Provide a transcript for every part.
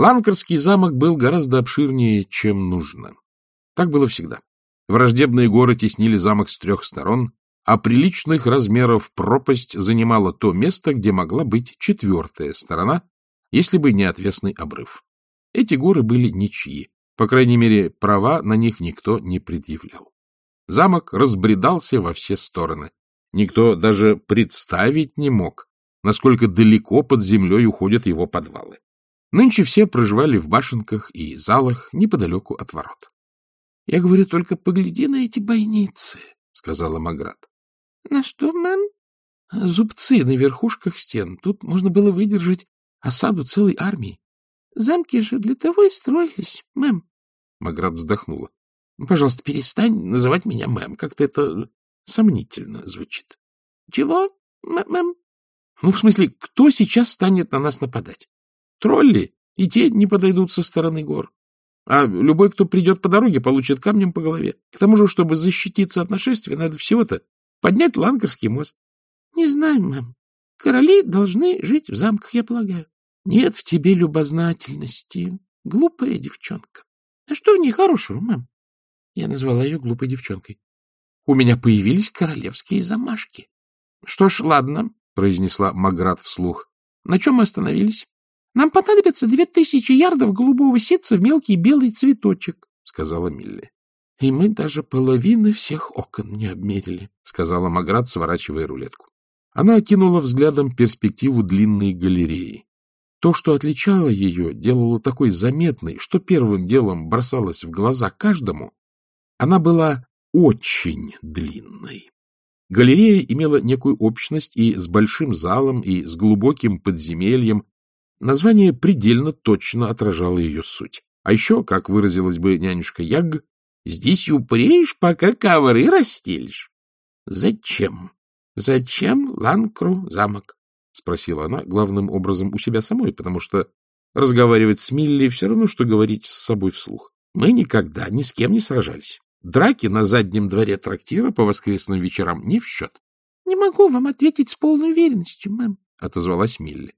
Ланкарский замок был гораздо обширнее, чем нужно. Так было всегда. Враждебные горы теснили замок с трех сторон, а приличных размеров пропасть занимала то место, где могла быть четвертая сторона, если бы не отвесный обрыв. Эти горы были ничьи, по крайней мере, права на них никто не предъявлял. Замок разбредался во все стороны. Никто даже представить не мог, насколько далеко под землей уходят его подвалы. Нынче все проживали в башенках и залах неподалеку от ворот. — Я говорю, только погляди на эти бойницы, — сказала Маград. — На что, мэм? — Зубцы на верхушках стен. Тут можно было выдержать осаду целой армии. — Замки же для того и строились, мэм. Маград вздохнула. — Пожалуйста, перестань называть меня мэм. Как-то это сомнительно звучит. — Чего, мэм? — Ну, в смысле, кто сейчас станет на нас нападать? Тролли, и те не подойдут со стороны гор. А любой, кто придет по дороге, получит камнем по голове. К тому же, чтобы защититься от нашествия, надо всего-то поднять Ланкарский мост. — Не знаю, мэм. Короли должны жить в замках, я полагаю. Нет в тебе любознательности. Глупая девчонка. А что в ней хорошего, мэм? Я назвала ее глупой девчонкой. У меня появились королевские замашки. — Что ж, ладно, — произнесла Маград вслух. — На чем мы остановились? Нам понадобится две тысячи ярдов голубого ситца в мелкий белый цветочек, — сказала Милли. — И мы даже половины всех окон не обмерили, — сказала Маград, сворачивая рулетку. Она окинула взглядом перспективу длинной галереи. То, что отличало ее, делало такой заметной, что первым делом бросалось в глаза каждому, она была очень длинной. Галерея имела некую общность и с большим залом, и с глубоким подземельем, Название предельно точно отражало ее суть. А еще, как выразилась бы нянюшка Яг, здесь упреешь, пока ковры расстелишь. — Зачем? Зачем Ланкру замок? — спросила она главным образом у себя самой, потому что разговаривать с Милли все равно, что говорить с собой вслух. Мы никогда ни с кем не сражались. Драки на заднем дворе трактира по воскресным вечерам не в счет. — Не могу вам ответить с полной уверенностью, мэм, — отозвалась Милли.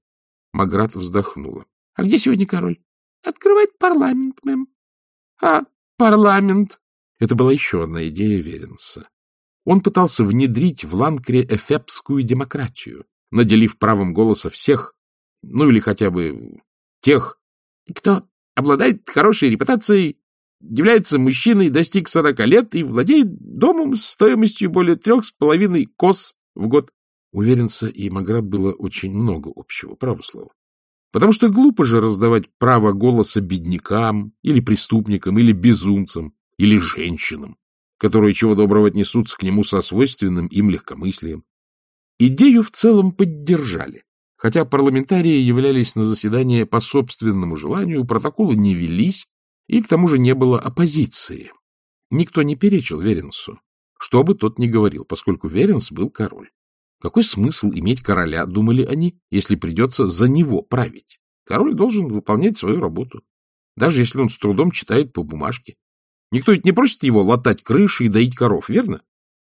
Маград вздохнула. — А где сегодня король? — Открывает парламент, мэм. — А, парламент! Это была еще одна идея Веренса. Он пытался внедрить в Ланкре эфепскую демократию, наделив правом голоса всех, ну или хотя бы тех, кто обладает хорошей репутацией, является мужчиной, достиг сорока лет и владеет домом с стоимостью более трех с половиной кос в год. У Веренца и Маград было очень много общего, право слово. Потому что глупо же раздавать право голоса беднякам, или преступникам, или безумцам, или женщинам, которые чего доброго отнесутся к нему со свойственным им легкомыслием. Идею в целом поддержали, хотя парламентарии являлись на заседание по собственному желанию, протоколы не велись, и к тому же не было оппозиции. Никто не перечил Веренсу, что бы тот ни говорил, поскольку Веренс был король. Какой смысл иметь короля, думали они, если придется за него править? Король должен выполнять свою работу, даже если он с трудом читает по бумажке. Никто ведь не просит его латать крыши и доить коров, верно?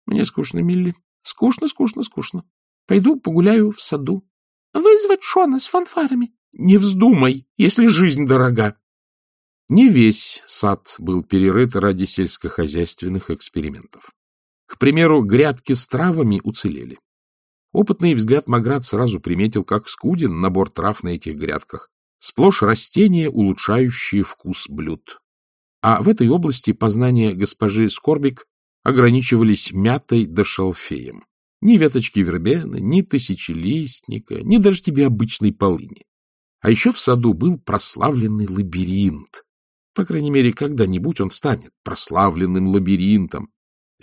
Мне скучно, Милли. Скучно, скучно, скучно. Пойду погуляю в саду. Вызвать Шона с фанфарами. Не вздумай, если жизнь дорога. Не весь сад был перерыт ради сельскохозяйственных экспериментов. К примеру, грядки с травами уцелели. Опытный взгляд Маград сразу приметил, как скуден набор трав на этих грядках. Сплошь растения, улучшающие вкус блюд. А в этой области познания госпожи Скорбик ограничивались мятой да шалфеем. Ни веточки вербены, ни тысячелистника, ни даже тебе обычной полыни. А еще в саду был прославленный лабиринт. По крайней мере, когда-нибудь он станет прославленным лабиринтом,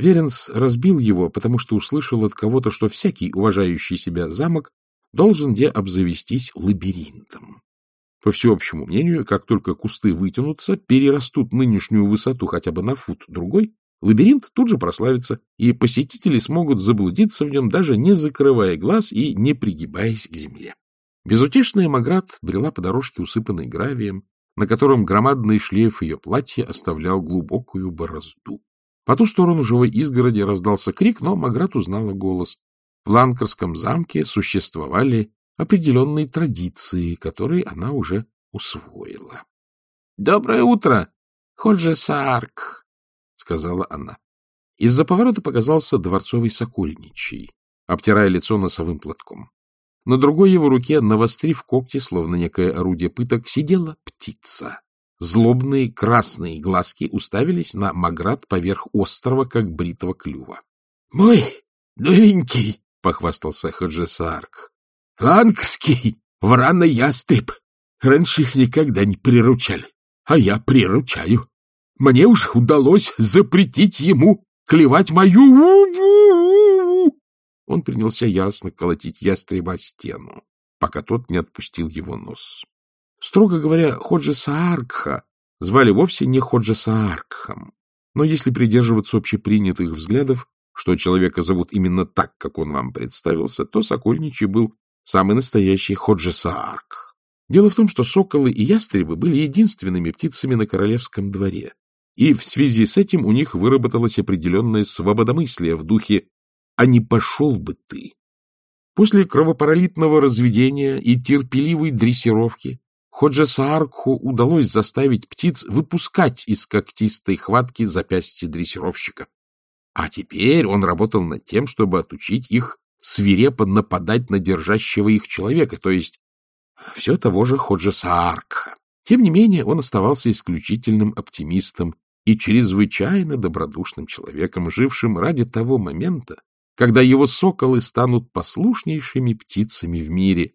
Веренс разбил его, потому что услышал от кого-то, что всякий уважающий себя замок должен где обзавестись лабиринтом. По всеобщему мнению, как только кусты вытянутся, перерастут нынешнюю высоту хотя бы на фут-другой, лабиринт тут же прославится, и посетители смогут заблудиться в нем, даже не закрывая глаз и не пригибаясь к земле. Безутешная Маград брела по дорожке, усыпанной гравием, на котором громадный шлейф ее платья оставлял глубокую борозду. По ту сторону живой изгороди раздался крик, но Маград узнала голос. В Ланкарском замке существовали определенные традиции, которые она уже усвоила. — Доброе утро, Ходжи Саарк, — сказала она. Из-за поворота показался дворцовый сокольничий, обтирая лицо носовым платком. На другой его руке, навострив когти, словно некое орудие пыток, сидела птица. Злобные красные глазки уставились на Маград поверх острова, как бритого клюва. — Мой новенький, — похвастался Хаджесарк, — лангский врано-ястреб. Раньше их никогда не приручали, а я приручаю. Мне уж удалось запретить ему клевать мою... Он принялся ясно колотить ястреба стену, пока тот не отпустил его нос. Строго говоря, Ходжи Сааркха звали вовсе не Ходжи Сааркхом. Но если придерживаться общепринятых взглядов, что человека зовут именно так, как он вам представился, то Сокольничий был самый настоящий Ходжи Сааркх. Дело в том, что соколы и ястребы были единственными птицами на королевском дворе, и в связи с этим у них выработалось определенное свободомыслие в духе «а не пошел бы ты». После кровопролитного разведения и терпеливой дрессировки Ходжа Сааркху удалось заставить птиц выпускать из когтистой хватки запястья дрессировщика. А теперь он работал над тем, чтобы отучить их свирепо нападать на держащего их человека, то есть все того же Ходжа Сааркха. Тем не менее, он оставался исключительным оптимистом и чрезвычайно добродушным человеком, жившим ради того момента, когда его соколы станут послушнейшими птицами в мире,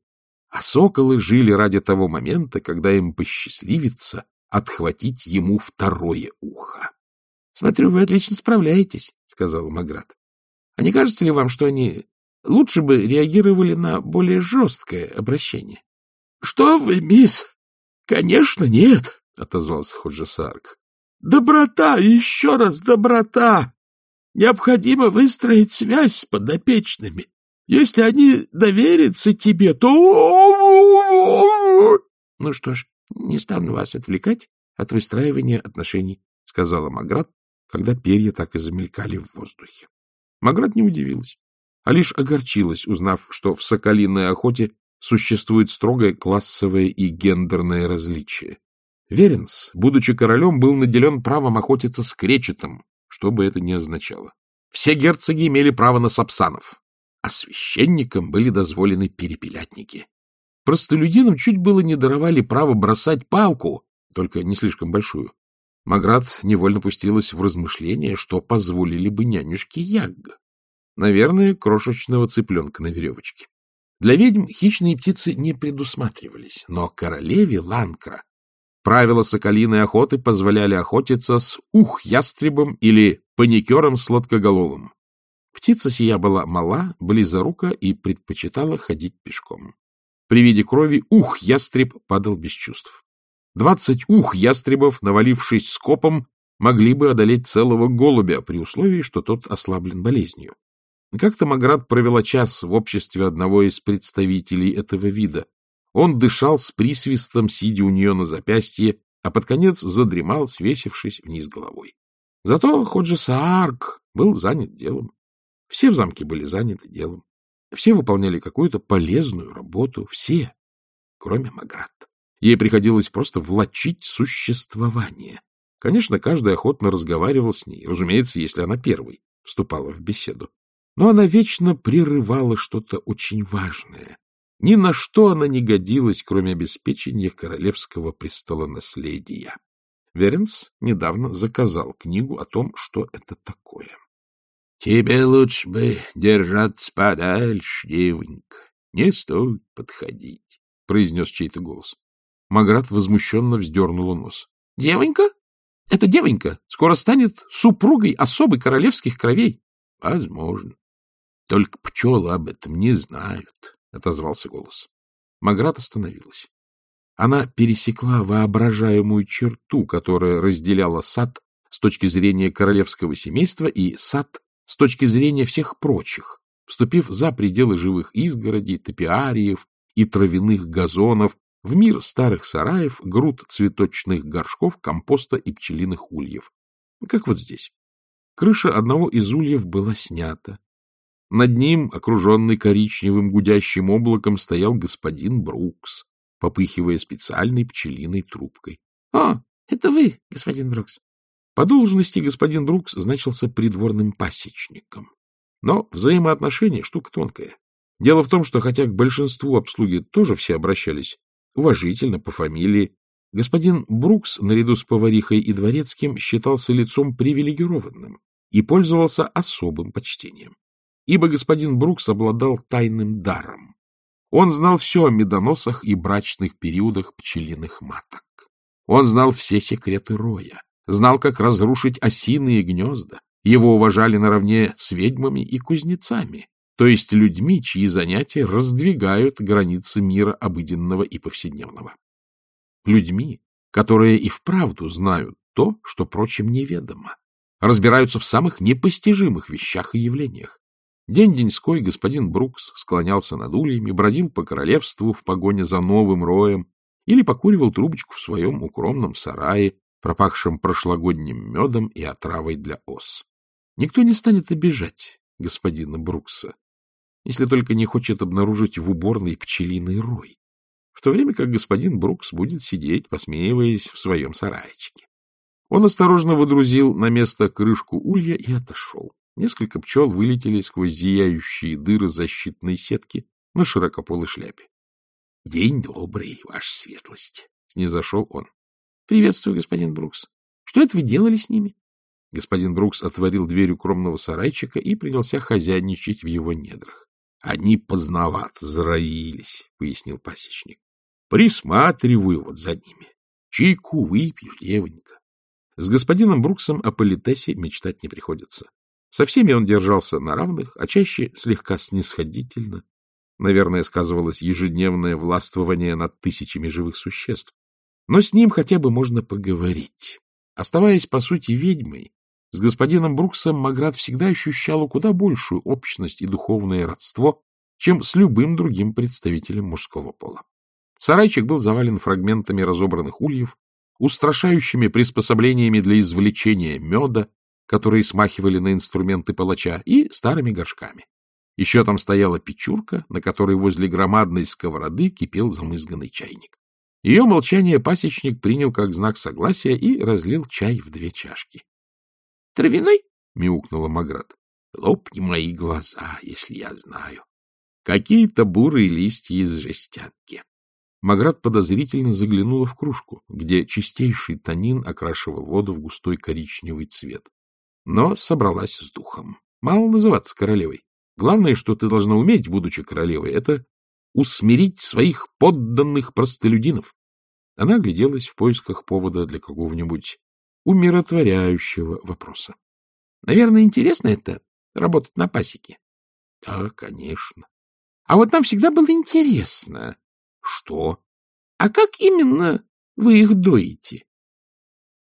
а соколы жили ради того момента, когда им посчастливится отхватить ему второе ухо. — Смотрю, вы отлично справляетесь, — сказал Маград. — А не кажется ли вам, что они лучше бы реагировали на более жесткое обращение? — Что вы, мисс? Конечно, нет, — отозвался Ходжесарк. — Доброта, еще раз доброта. Необходимо выстроить связь с подопечными. Если они доверятся тебе, то... — Ну что ж, не стану вас отвлекать от выстраивания отношений, — сказала Маград, когда перья так и замелькали в воздухе. Маград не удивилась, а лишь огорчилась, узнав, что в соколиной охоте существует строгое классовое и гендерное различие. Веренс, будучи королем, был наделен правом охотиться с кречетом, что бы это ни означало. Все герцоги имели право на сапсанов, а священникам были дозволены перепелятники. Простолюдинам чуть было не даровали право бросать палку, только не слишком большую. Маград невольно пустилась в размышления, что позволили бы нянюшке Ягга. Наверное, крошечного цыпленка на веревочке. Для ведьм хищные птицы не предусматривались, но королеве Ланкра правила соколиной охоты позволяли охотиться с ух-ястребом или паникером сладкоголовым. Птица сия была мала, близорука и предпочитала ходить пешком. При виде крови ух-ястреб падал без чувств. Двадцать ух-ястребов, навалившись скопом, могли бы одолеть целого голубя при условии, что тот ослаблен болезнью. Как-то Маград провела час в обществе одного из представителей этого вида. Он дышал с присвистом, сидя у нее на запястье, а под конец задремал, свесившись вниз головой. Зато Ходжи Саарк был занят делом. Все в замке были заняты делом. Все выполняли какую-то полезную работу. Все, кроме Маград. Ей приходилось просто влачить существование. Конечно, каждый охотно разговаривал с ней, разумеется, если она первой вступала в беседу. Но она вечно прерывала что-то очень важное. Ни на что она не годилась, кроме обеспечения королевского престола наследия. Веренс недавно заказал книгу о том, что это такое. — Тебе лучше бы держаться подальше, девонька. Не стоит подходить, — произнес чей-то голос. Маград возмущенно вздернула нос. — Девонька? Это девонька скоро станет супругой особой королевских кровей. — Возможно. Только пчелы об этом не знают, — отозвался голос. Маград остановилась. Она пересекла воображаемую черту, которая разделяла сад с точки зрения королевского семейства и сад с точки зрения всех прочих, вступив за пределы живых изгородей, топиариев и травяных газонов в мир старых сараев, груд цветочных горшков, компоста и пчелиных ульев. Как вот здесь. Крыша одного из ульев была снята. Над ним, окруженный коричневым гудящим облаком, стоял господин Брукс. попыхивая специальной пчелиной трубкой. — О, это вы, господин Брукс. По должности господин Брукс значился придворным пасечником. Но взаимоотношения — штука тонкая. Дело в том, что хотя к большинству обслуги тоже все обращались уважительно по фамилии, господин Брукс, наряду с поварихой и дворецким, считался лицом привилегированным и пользовался особым почтением. Ибо господин Брукс обладал тайным даром. Он знал все о медоносах и брачных периодах пчелиных маток. Он знал все секреты роя, знал, как разрушить осиные гнезда. Его уважали наравне с ведьмами и кузнецами, то есть людьми, чьи занятия раздвигают границы мира обыденного и повседневного. Людьми, которые и вправду знают то, что прочим неведомо, разбираются в самых непостижимых вещах и явлениях. День-деньской господин Брукс склонялся над ульями, бродил по королевству в погоне за новым роем или покуривал трубочку в своем укромном сарае, пропахшем прошлогодним медом и отравой для ос. Никто не станет обижать господина Брукса, если только не хочет обнаружить в уборной пчелиный рой, в то время как господин Брукс будет сидеть, посмеиваясь в своем сарайчике. Он осторожно водрузил на место крышку улья и отошел. Несколько пчел вылетели сквозь зияющие дыры защитной сетки на широкополой шляпе. — День добрый, ваша светлость! — снизошел он. — Приветствую, господин Брукс. Что это вы делали с ними? Господин Брукс отворил дверь укромного сарайчика и принялся хозяйничать в его недрах. — Они поздновато зароились, — пояснил пасечник. — Присматриваю вот за ними. Чайку выпьешь, девонька. С господином Бруксом о политесе мечтать не приходится. Со всеми он держался на равных, а чаще слегка снисходительно. Наверное, сказывалось ежедневное властвование над тысячами живых существ. Но с ним хотя бы можно поговорить. Оставаясь, по сути, ведьмой, с господином Бруксом Маград всегда ощущала куда большую общность и духовное родство, чем с любым другим представителем мужского пола. Сарайчик был завален фрагментами разобранных ульев, устрашающими приспособлениями для извлечения меда, которые смахивали на инструменты палача, и старыми горшками. Еще там стояла печурка, на которой возле громадной сковороды кипел замызганный чайник. Ее молчание пасечник принял как знак согласия и разлил чай в две чашки. — Травяной? — мяукнула Маград. — Лопни мои глаза, если я знаю. Какие-то бурые листья из жестянки. Маград подозрительно заглянула в кружку, где чистейший танин окрашивал воду в густой коричневый цвет но собралась с духом. Мало называться королевой. Главное, что ты должна уметь, будучи королевой, это усмирить своих подданных простолюдинов. Она огляделась в поисках повода для какого-нибудь умиротворяющего вопроса. — Наверное, интересно это — работать на пасеке? — Да, конечно. — А вот нам всегда было интересно. — Что? — А как именно вы их доите?